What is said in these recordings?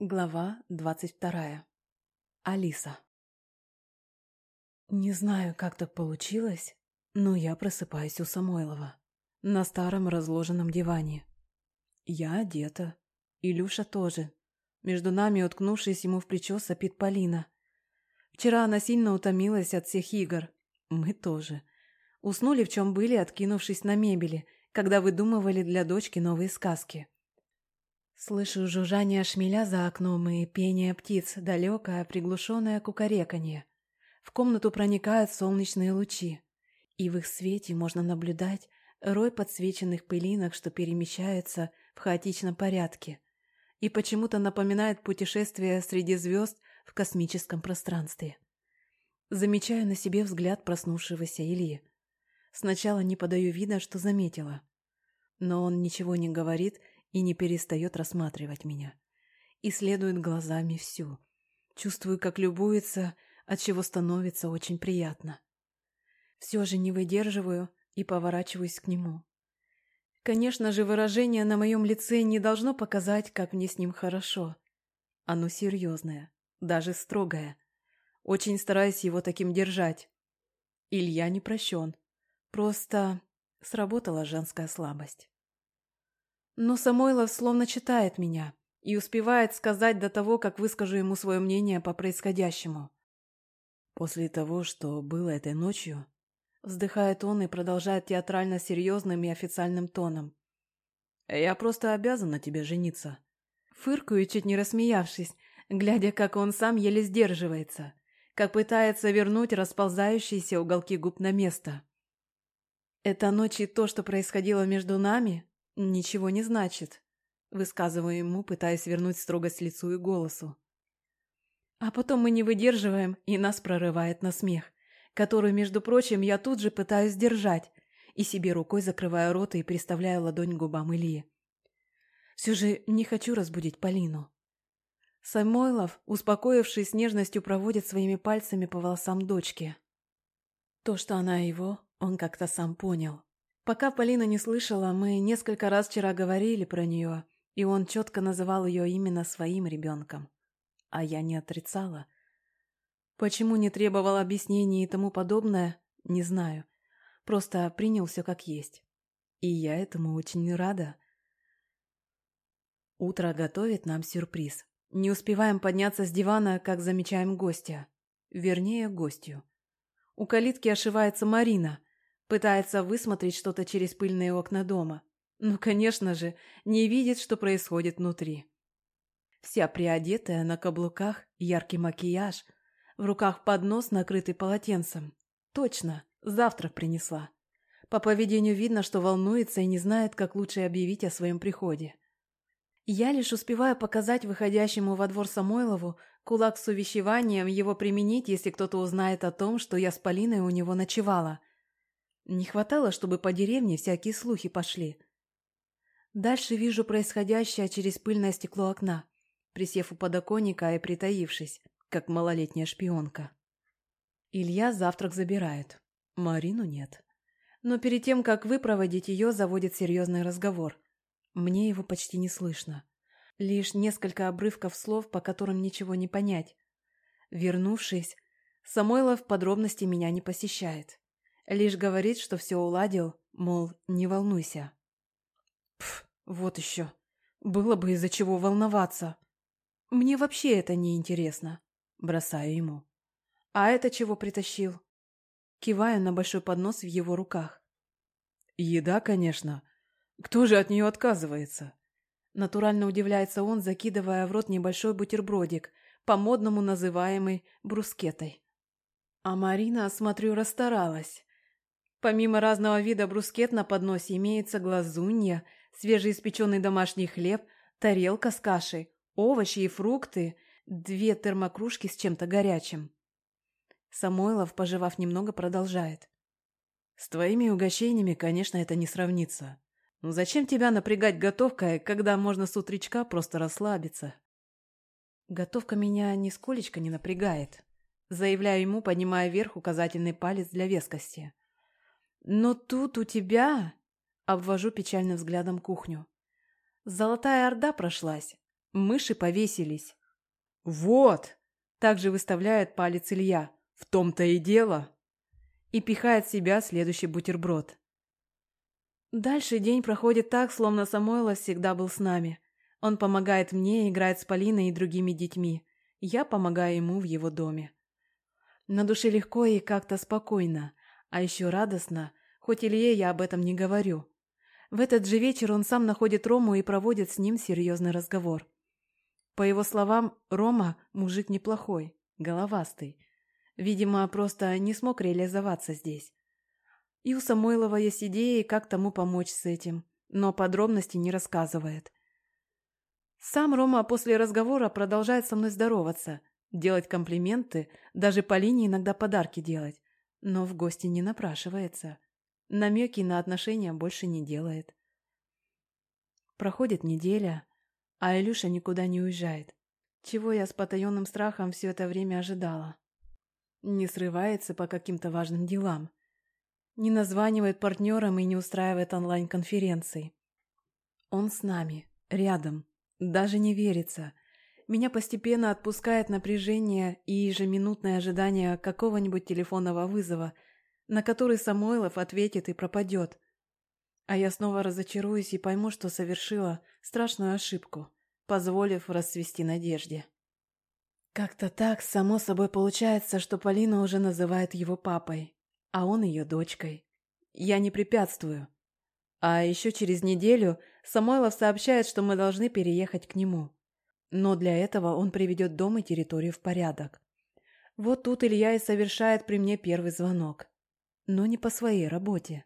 Глава двадцать вторая. Алиса. Не знаю, как так получилось, но я просыпаюсь у Самойлова. На старом разложенном диване. Я одета. Илюша тоже. Между нами, уткнувшись ему в плечо, сопит Полина. Вчера она сильно утомилась от всех игр. Мы тоже. Уснули, в чем были, откинувшись на мебели, когда выдумывали для дочки новые сказки. Слышу жужжание шмеля за окном и пение птиц, далекое, приглушенное кукареканье. В комнату проникают солнечные лучи, и в их свете можно наблюдать рой подсвеченных пылинок, что перемещаются в хаотичном порядке, и почему-то напоминает путешествие среди звезд в космическом пространстве. Замечаю на себе взгляд проснувшегося Ильи. Сначала не подаю вида, что заметила. Но он ничего не говорит и не перестает рассматривать меня. Исследует глазами всю. Чувствую, как любуется, от чего становится очень приятно. Все же не выдерживаю и поворачиваюсь к нему. Конечно же, выражение на моем лице не должно показать, как мне с ним хорошо. Оно серьезное, даже строгое. Очень стараюсь его таким держать. Илья не прощен. Просто сработала женская слабость. Но Самойлов словно читает меня и успевает сказать до того, как выскажу ему свое мнение по происходящему. После того, что было этой ночью, вздыхает он и продолжает театрально серьезным и официальным тоном. «Я просто обязан на тебе жениться». Фыркаю, чуть не рассмеявшись, глядя, как он сам еле сдерживается, как пытается вернуть расползающиеся уголки губ на место. Это ночь и то, что происходило между нами, «Ничего не значит», — высказываю ему, пытаясь вернуть строгость лицу и голосу. А потом мы не выдерживаем, и нас прорывает на смех, который, между прочим, я тут же пытаюсь сдержать, и себе рукой закрываю рот и приставляю ладонь к губам Ильи. Все же не хочу разбудить Полину. Самойлов, успокоившись, с нежностью проводит своими пальцами по волосам дочки. То, что она его, он как-то сам понял. Пока Полина не слышала, мы несколько раз вчера говорили про нее, и он четко называл ее именно своим ребенком. А я не отрицала. Почему не требовал объяснений и тому подобное, не знаю. Просто принял все как есть. И я этому очень рада. Утро готовит нам сюрприз. Не успеваем подняться с дивана, как замечаем гостя. Вернее, гостью. У калитки ошивается Марина – Пытается высмотреть что-то через пыльные окна дома. Но, конечно же, не видит, что происходит внутри. Вся приодетая на каблуках, яркий макияж, в руках поднос, накрытый полотенцем. Точно, завтрак принесла. По поведению видно, что волнуется и не знает, как лучше объявить о своем приходе. Я лишь успеваю показать выходящему во двор Самойлову кулак с увещеванием его применить, если кто-то узнает о том, что я с Полиной у него ночевала. Не хватало, чтобы по деревне всякие слухи пошли. Дальше вижу происходящее через пыльное стекло окна, присев у подоконника и притаившись, как малолетняя шпионка. Илья завтрак забирает. Марину нет. Но перед тем, как выпроводить ее, заводит серьезный разговор. Мне его почти не слышно. Лишь несколько обрывков слов, по которым ничего не понять. Вернувшись, Самойлов подробности меня не посещает. Лишь говорит, что все уладил, мол, не волнуйся. Пф, вот еще. Было бы из-за чего волноваться. Мне вообще это не интересно. Бросаю ему. А это чего притащил? Киваю на большой поднос в его руках. Еда, конечно. Кто же от нее отказывается? Натурально удивляется он, закидывая в рот небольшой бутербродик, по-модному называемый брускетой. А Марина, смотрю, расстаралась. Помимо разного вида брускет на подносе имеется глазунья, свежеиспеченный домашний хлеб, тарелка с кашей, овощи и фрукты, две термокружки с чем-то горячим. Самойлов, пожевав немного, продолжает. «С твоими угощениями, конечно, это не сравнится. Но зачем тебя напрягать готовкой, когда можно с утречка просто расслабиться?» «Готовка меня нисколечко не напрягает», заявляю ему, поднимая вверх указательный палец для вескости. Но тут у тебя... Обвожу печальным взглядом кухню. Золотая Орда прошлась. Мыши повесились. «Вот!» – также выставляет палец Илья. «В том-то и дело!» И пихает себя следующий бутерброд. Дальше день проходит так, словно Самойлов всегда был с нами. Он помогает мне, играет с Полиной и другими детьми. Я помогаю ему в его доме. На душе легко и как-то спокойно, а еще радостно, хоть Илье я об этом не говорю. В этот же вечер он сам находит Рому и проводит с ним серьезный разговор. По его словам, Рома – мужик неплохой, головастый. Видимо, просто не смог реализоваться здесь. И у Самойлова есть идеи, как тому помочь с этим, но подробностей не рассказывает. Сам Рома после разговора продолжает со мной здороваться, делать комплименты, даже по линии иногда подарки делать, но в гости не напрашивается. Намеки на отношения больше не делает. Проходит неделя, а Илюша никуда не уезжает. Чего я с потаенным страхом все это время ожидала. Не срывается по каким-то важным делам. Не названивает партнерам и не устраивает онлайн-конференций. Он с нами, рядом. Даже не верится. Меня постепенно отпускает напряжение и ежеминутное ожидание какого-нибудь телефонного вызова – на который Самойлов ответит и пропадет. А я снова разочаруюсь и пойму, что совершила страшную ошибку, позволив расцвести надежде. Как-то так, само собой получается, что Полина уже называет его папой, а он ее дочкой. Я не препятствую. А еще через неделю Самойлов сообщает, что мы должны переехать к нему. Но для этого он приведет дом и территорию в порядок. Вот тут Илья и совершает при мне первый звонок но не по своей работе,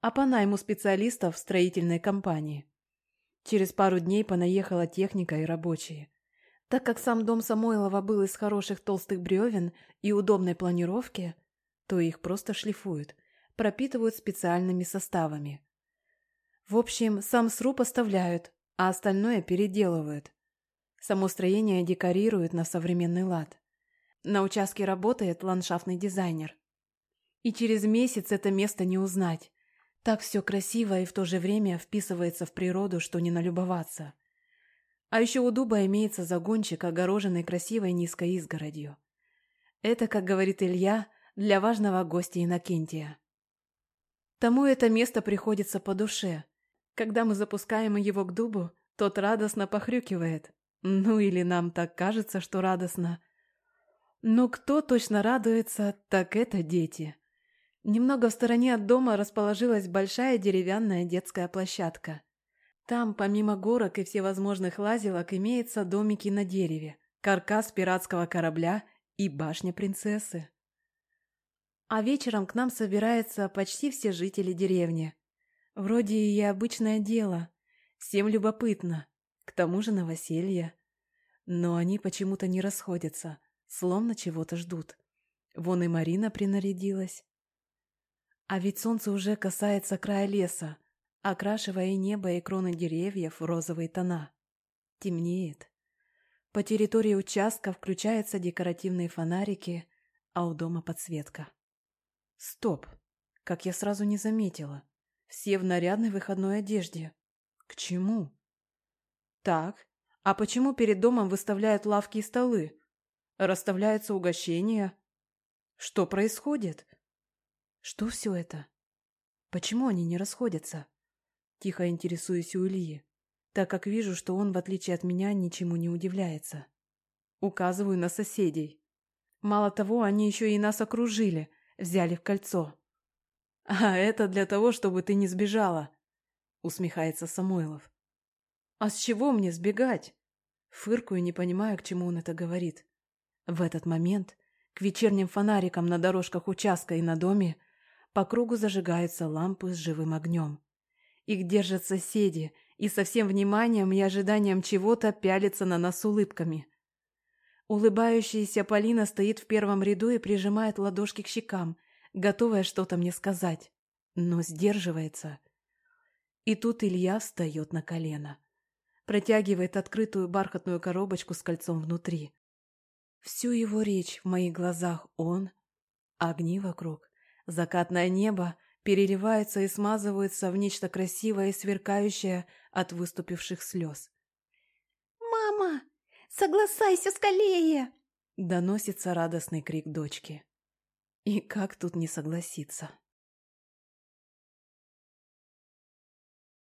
а по найму специалистов в строительной компании. Через пару дней понаехала техника и рабочие. Так как сам дом Самойлова был из хороших толстых бревен и удобной планировки, то их просто шлифуют, пропитывают специальными составами. В общем, сам сруб оставляют, а остальное переделывают. Само строение декорируют на современный лад. На участке работает ландшафтный дизайнер. И через месяц это место не узнать. Так все красиво и в то же время вписывается в природу, что не налюбоваться. А еще у дуба имеется загончик, огороженный красивой низкой изгородью. Это, как говорит Илья, для важного гостя Иннокентия. Тому это место приходится по душе. Когда мы запускаем его к дубу, тот радостно похрюкивает. Ну или нам так кажется, что радостно. Но кто точно радуется, так это дети. Немного в стороне от дома расположилась большая деревянная детская площадка. Там, помимо горок и всевозможных лазилок, имеются домики на дереве, каркас пиратского корабля и башня принцессы. А вечером к нам собираются почти все жители деревни. Вроде и обычное дело. Всем любопытно. К тому же новоселье. Но они почему-то не расходятся, словно чего-то ждут. Вон и Марина принарядилась. А ведь солнце уже касается края леса, окрашивая небо, и кроны деревьев в розовые тона. Темнеет. По территории участка включаются декоративные фонарики, а у дома подсветка. Стоп! Как я сразу не заметила. Все в нарядной выходной одежде. К чему? Так, а почему перед домом выставляют лавки и столы? Расставляются угощения? Что происходит? Что все это? Почему они не расходятся? Тихо интересуюсь у Ильи, так как вижу, что он, в отличие от меня, ничему не удивляется. Указываю на соседей. Мало того, они еще и нас окружили, взяли в кольцо. «А это для того, чтобы ты не сбежала», — усмехается Самойлов. «А с чего мне сбегать?» Фыркую, не понимая, к чему он это говорит. В этот момент к вечерним фонарикам на дорожках участка и на доме по кругу зажигаются лампы с живым огнем. Их держат соседи, и со всем вниманием и ожиданием чего-то пялятся на нас улыбками. Улыбающаяся Полина стоит в первом ряду и прижимает ладошки к щекам, готовая что-то мне сказать, но сдерживается. И тут Илья встает на колено. Протягивает открытую бархатную коробочку с кольцом внутри. Всю его речь в моих глазах он, огни вокруг, Закатное небо переливается и смазывается в нечто красивое и сверкающее от выступивших слез. «Мам, «Мама, согласайся скорее!» Доносится радостный крик дочки. И как тут не согласиться?